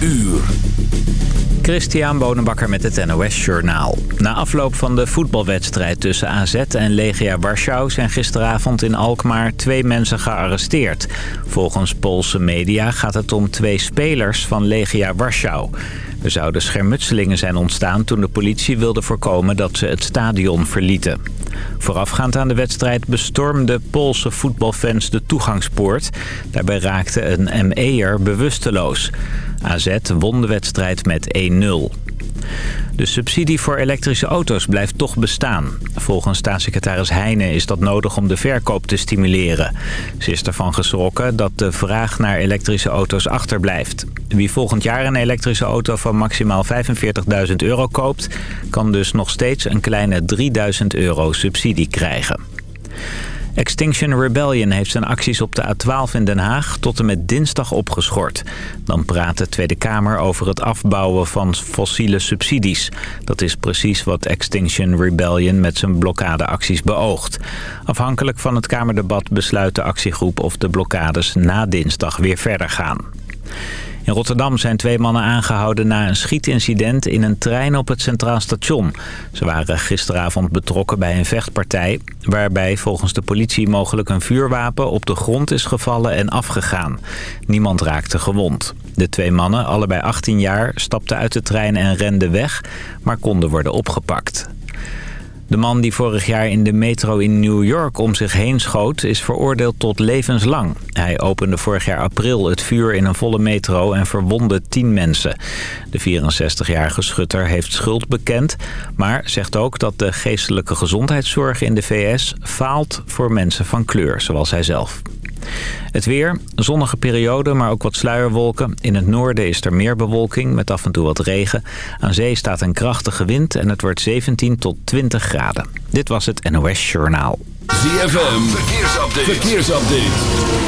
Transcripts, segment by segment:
uur. Christian Bonenbakker met het NOS Journaal. Na afloop van de voetbalwedstrijd tussen AZ en Legia Warschau... zijn gisteravond in Alkmaar twee mensen gearresteerd. Volgens Poolse media gaat het om twee spelers van Legia Warschau. Er zouden schermutselingen zijn ontstaan toen de politie wilde voorkomen dat ze het stadion verlieten. Voorafgaand aan de wedstrijd bestormden Poolse voetbalfans de toegangspoort. Daarbij raakte een ME'er bewusteloos. AZ won de wedstrijd met 1-0. De subsidie voor elektrische auto's blijft toch bestaan. Volgens staatssecretaris Heijnen is dat nodig om de verkoop te stimuleren. Ze is ervan geschrokken dat de vraag naar elektrische auto's achterblijft. Wie volgend jaar een elektrische auto van maximaal 45.000 euro koopt... kan dus nog steeds een kleine 3.000 euro subsidie krijgen. Extinction Rebellion heeft zijn acties op de A12 in Den Haag tot en met dinsdag opgeschort. Dan praat de Tweede Kamer over het afbouwen van fossiele subsidies. Dat is precies wat Extinction Rebellion met zijn blokkadeacties beoogt. Afhankelijk van het Kamerdebat besluit de actiegroep of de blokkades na dinsdag weer verder gaan. In Rotterdam zijn twee mannen aangehouden na een schietincident in een trein op het Centraal Station. Ze waren gisteravond betrokken bij een vechtpartij... waarbij volgens de politie mogelijk een vuurwapen op de grond is gevallen en afgegaan. Niemand raakte gewond. De twee mannen, allebei 18 jaar, stapten uit de trein en renden weg... maar konden worden opgepakt. De man die vorig jaar in de metro in New York om zich heen schoot... is veroordeeld tot levenslang. Hij opende vorig jaar april het vuur in een volle metro en verwondde tien mensen. De 64-jarige schutter heeft schuld bekend... maar zegt ook dat de geestelijke gezondheidszorg in de VS faalt voor mensen van kleur, zoals hij zelf. Het weer, zonnige periode, maar ook wat sluierwolken. In het noorden is er meer bewolking met af en toe wat regen. Aan zee staat een krachtige wind en het wordt 17 tot 20 graden. Dit was het NOS Journaal. ZFM, verkeersupdate. verkeersupdate.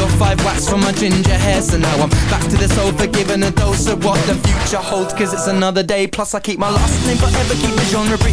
or five wax from my ginger hair So now I'm back to the sofa giving a dose of what the future holds Cause it's another day Plus I keep my last name forever Keep the genre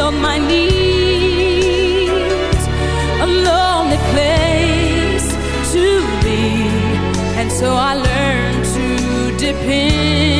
fulfilled my needs. A lonely place to be. And so I learned to depend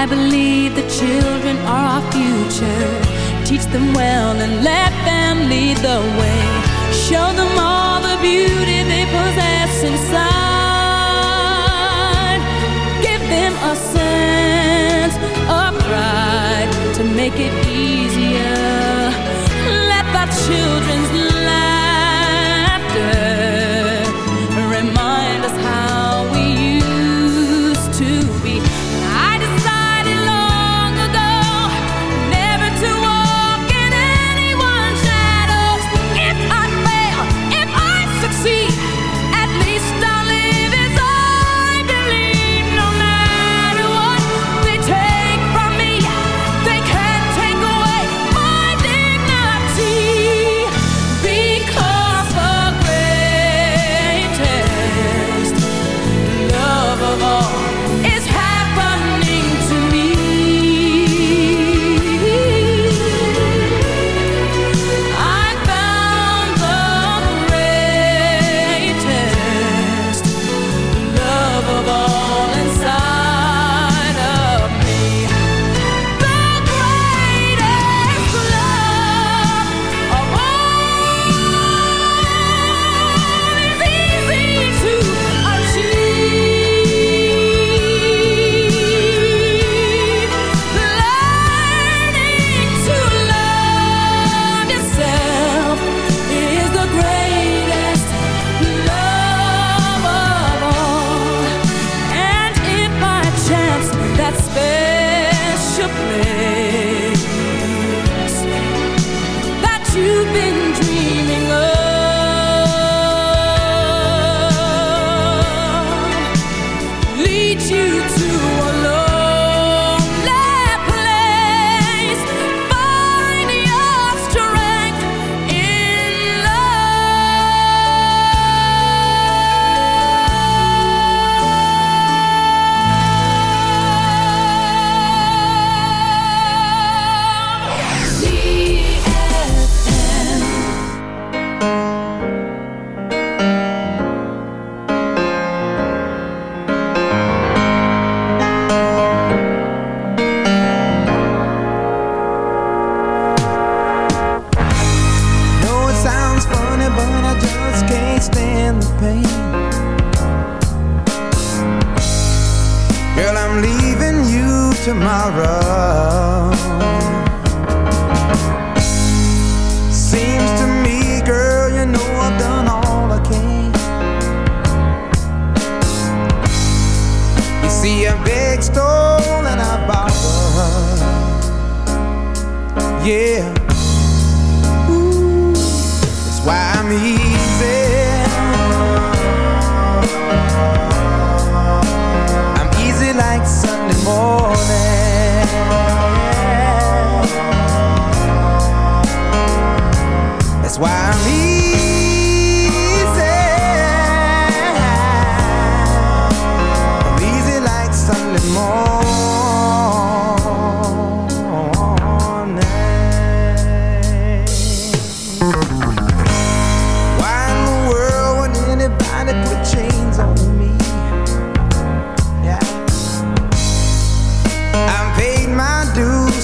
I believe the children are our future. Teach them well and let them lead the way. Show them all the beauty they possess inside.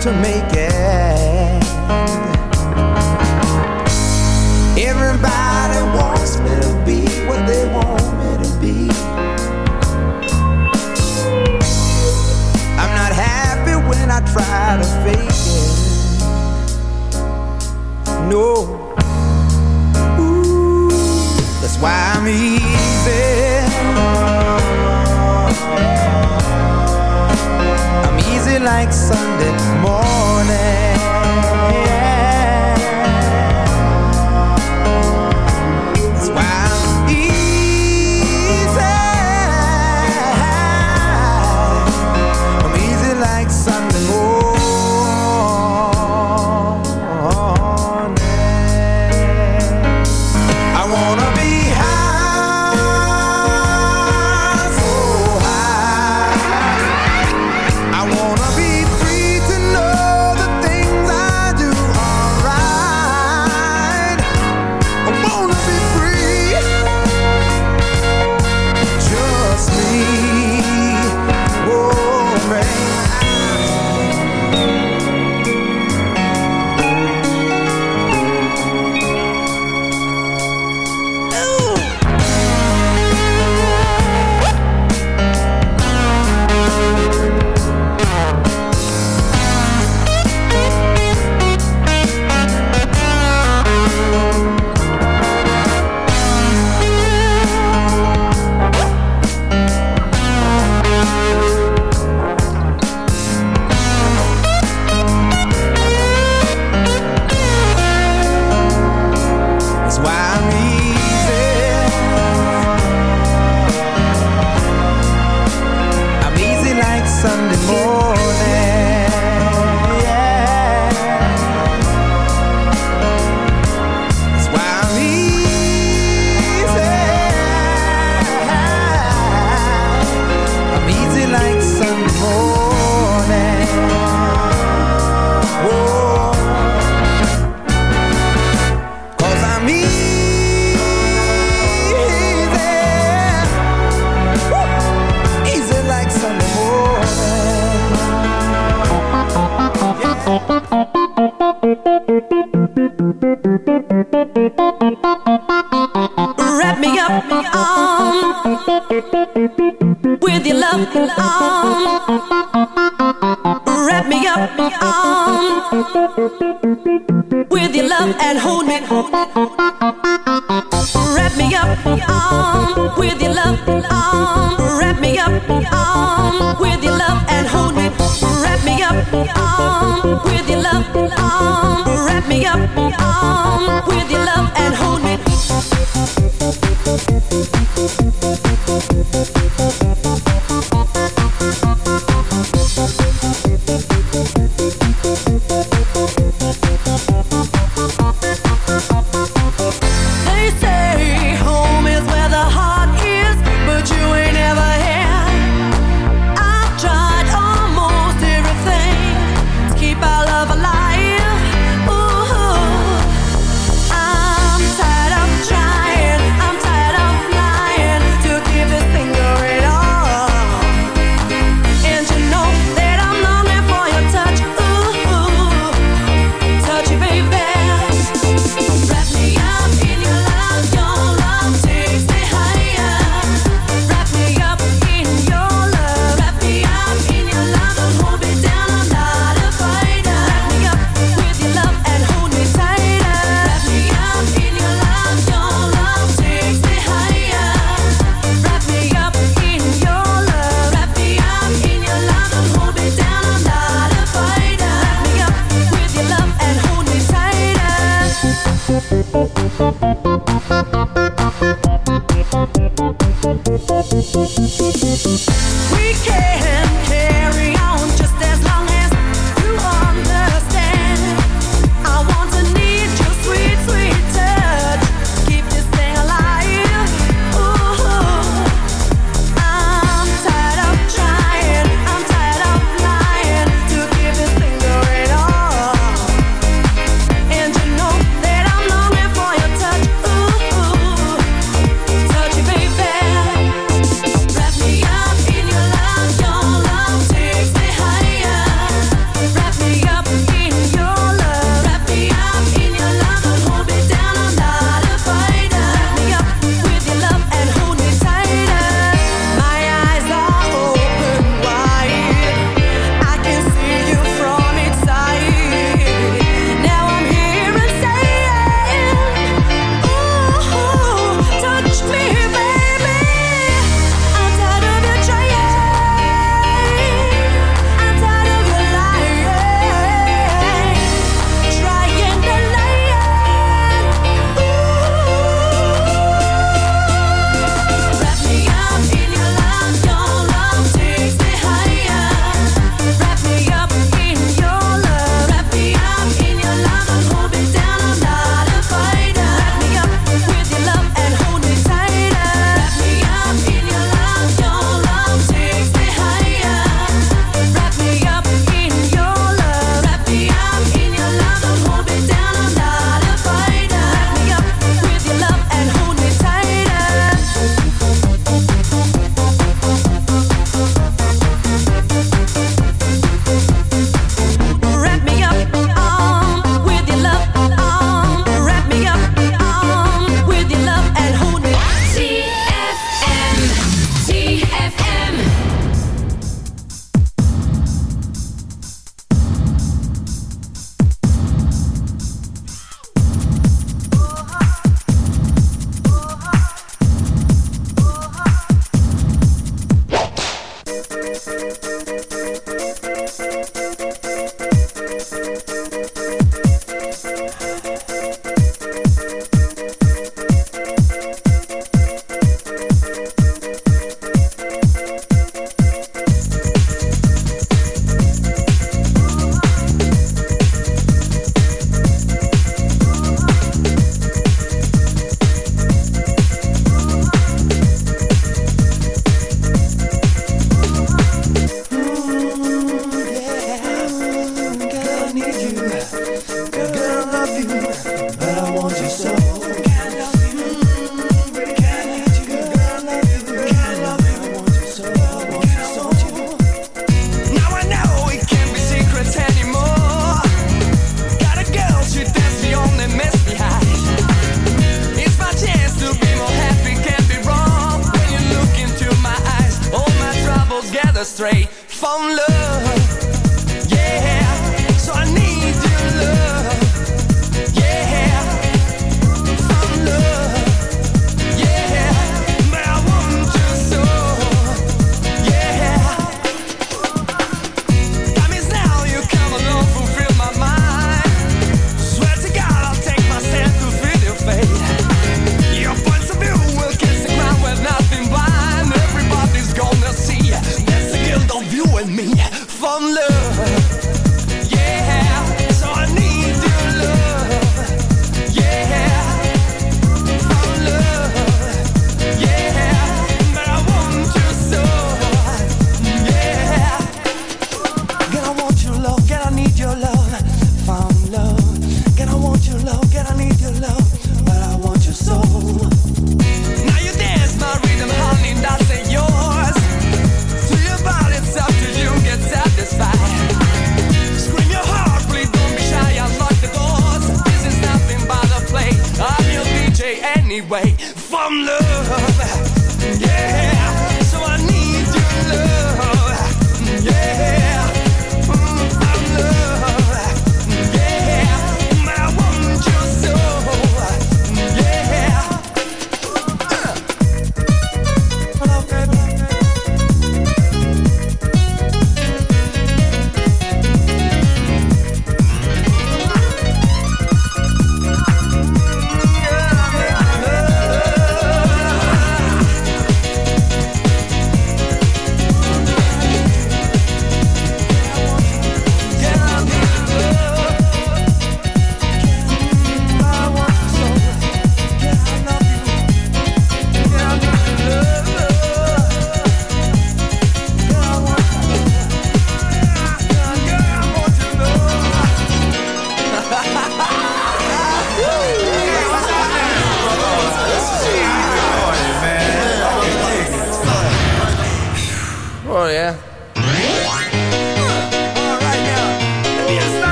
to make it.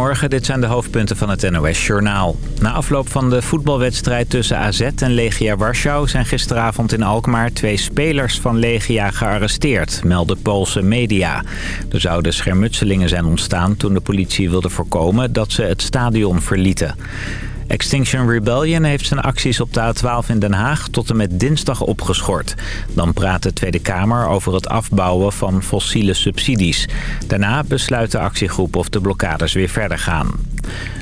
Goedemorgen, dit zijn de hoofdpunten van het NOS-journaal. Na afloop van de voetbalwedstrijd tussen AZ en Legia Warschau... zijn gisteravond in Alkmaar twee spelers van Legia gearresteerd, melden Poolse media. Er zouden schermutselingen zijn ontstaan toen de politie wilde voorkomen dat ze het stadion verlieten. Extinction Rebellion heeft zijn acties op de A12 in Den Haag tot en met dinsdag opgeschort. Dan praat de Tweede Kamer over het afbouwen van fossiele subsidies. Daarna besluit de actiegroep of de blokkades weer verder gaan.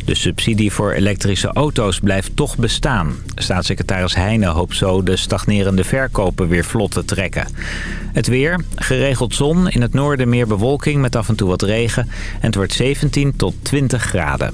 De subsidie voor elektrische auto's blijft toch bestaan. Staatssecretaris Heijnen hoopt zo de stagnerende verkopen weer vlot te trekken. Het weer, geregeld zon, in het noorden meer bewolking met af en toe wat regen. En het wordt 17 tot 20 graden.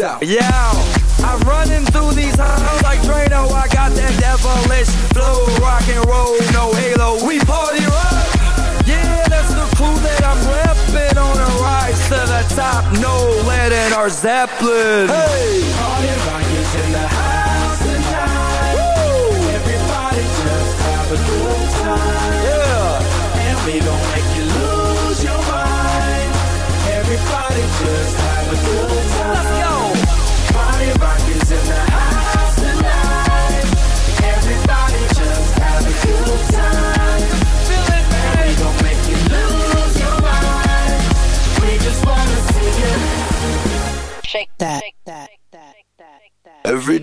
out. Yeah, I'm running through these halls like Drano. I got that devilish flow, rock and roll, no halo. We party rock. Yeah, that's the crew that I'm repping on a rise to the top. No lead in our Zeppelin. Hey, party rock is in the house tonight. Everybody just have a good time. Yeah, and we don't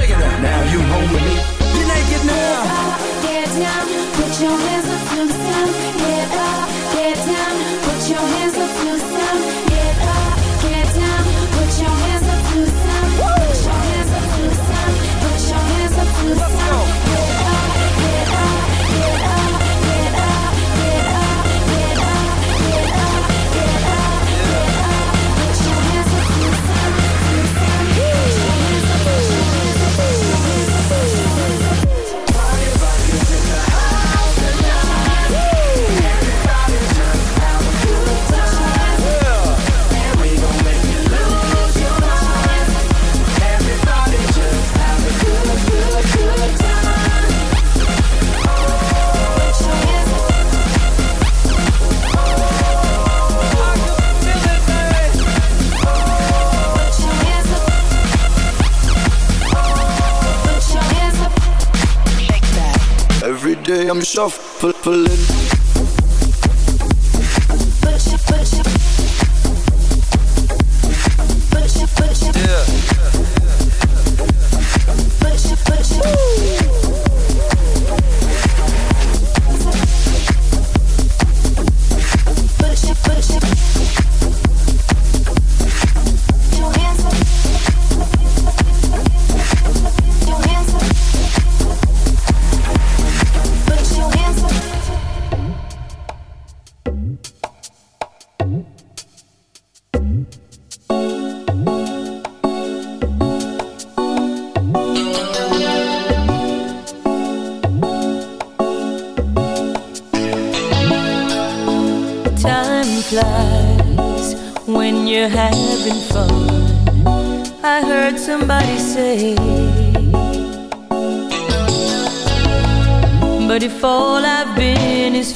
Check it out. Now you home with me. You're naked now. Get down, put your hands off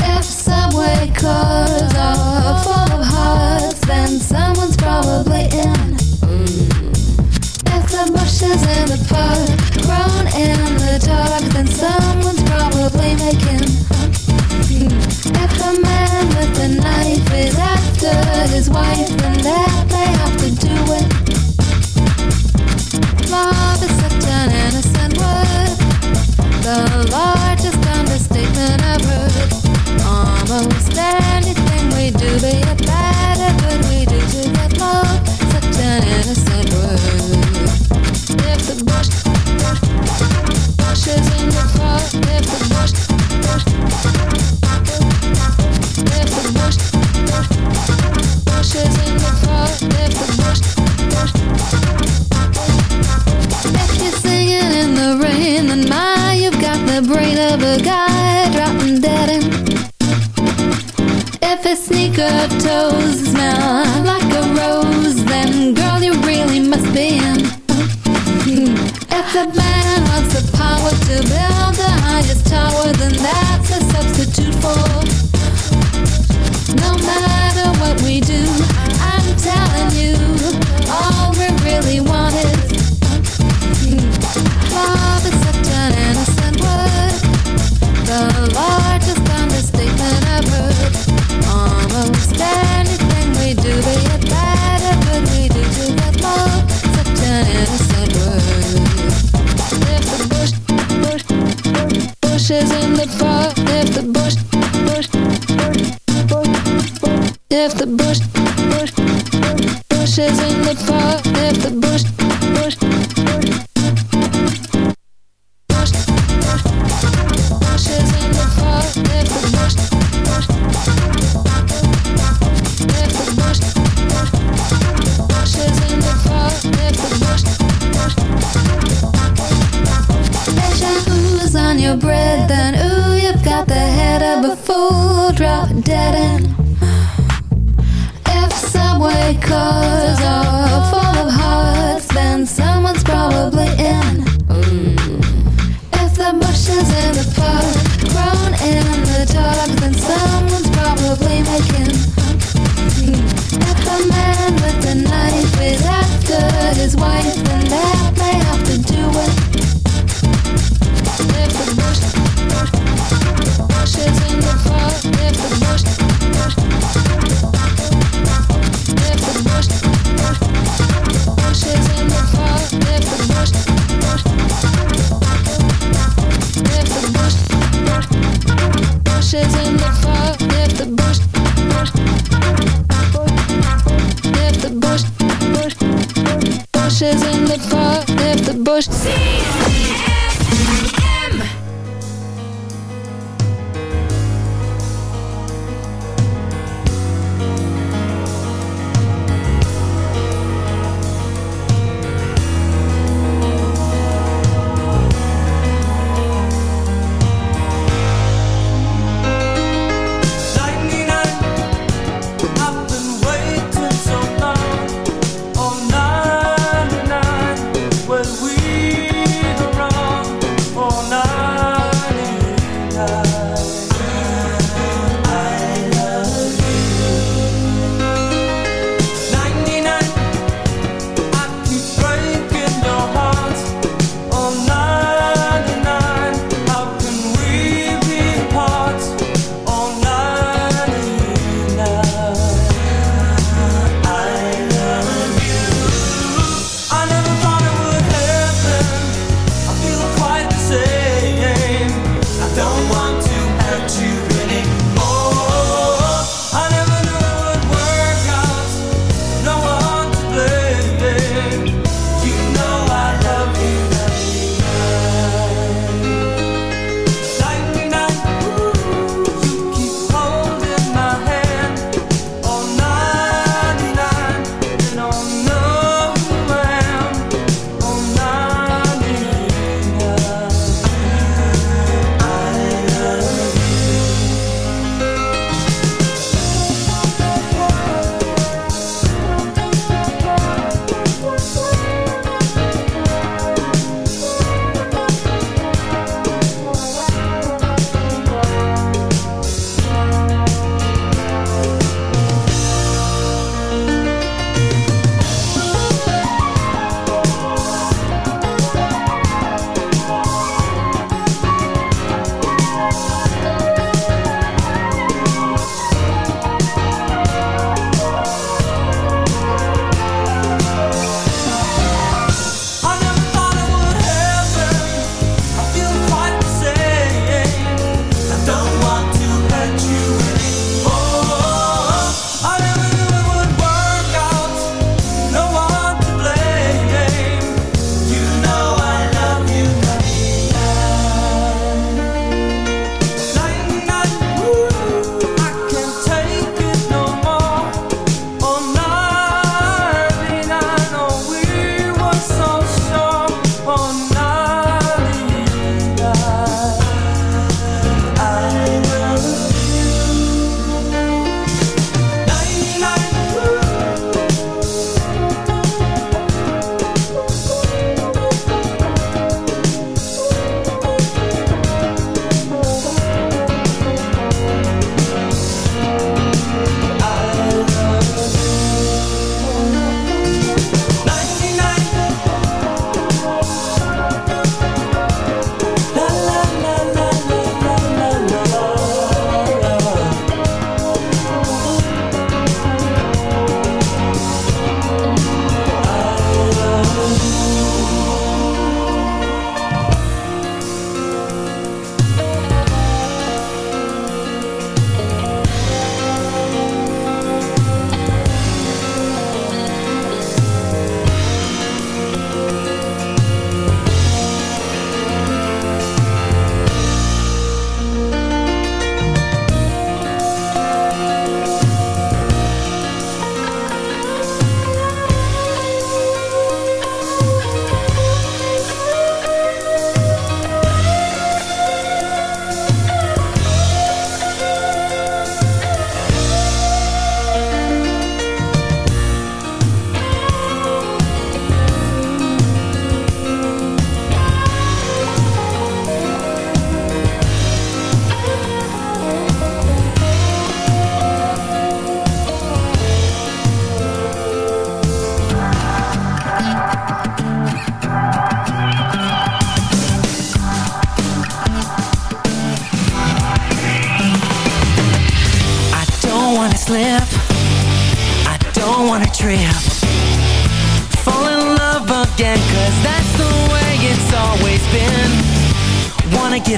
If subway cars are full of hearts, then someone's probably in. If the bushes in the park grown in the dark, then someone's probably making. If man with knife is after his wife, then that they the largest understatement I've heard. Almost anything we do, be it bad or good, we do to. Such an innocent word. If the bush, bush, bush is in the if the bush, bush, bush, is singing in the rain, then my, the brain of a guy dropping dead in. If his sneaker toes smell like a rose, then girl, you really must be in. If the man wants the power to build the highest tower, then that's a substitute for. Bush is in the park, if the bush, bush, bush, bush, if the bush, bush, bush is in the park, if the bush, bush, bush,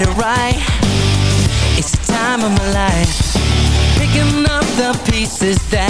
it right. It's the time of my life. Picking up the pieces that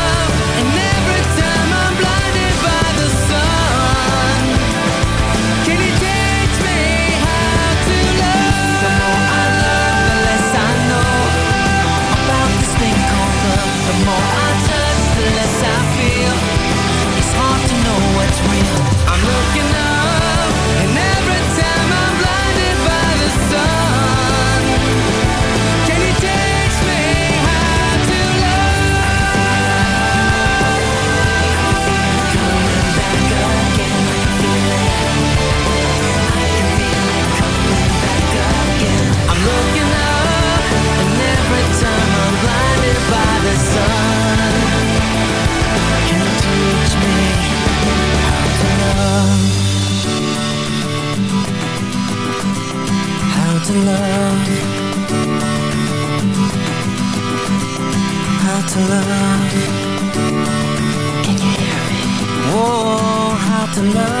to love? How to love? Can you hear me? Oh, how to love?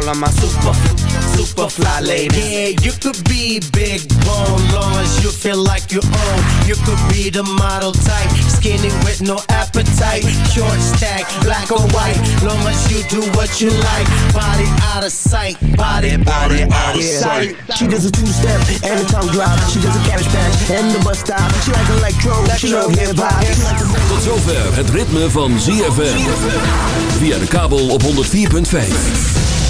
all of my super super fly ladies. Yeah, you could be big bone, long as you feel like you own. You could be the model type, skinny with no appetite. Short stack, black or white, long as you do what you like. Body out of sight, body, body out of sight. She does a two-step and a tongue drop. She does a cabbage patch and the bus stop. She like electro, she love hip-hop. She like the Tot zover het ritme van ZFM. Via de kabel op 104.5.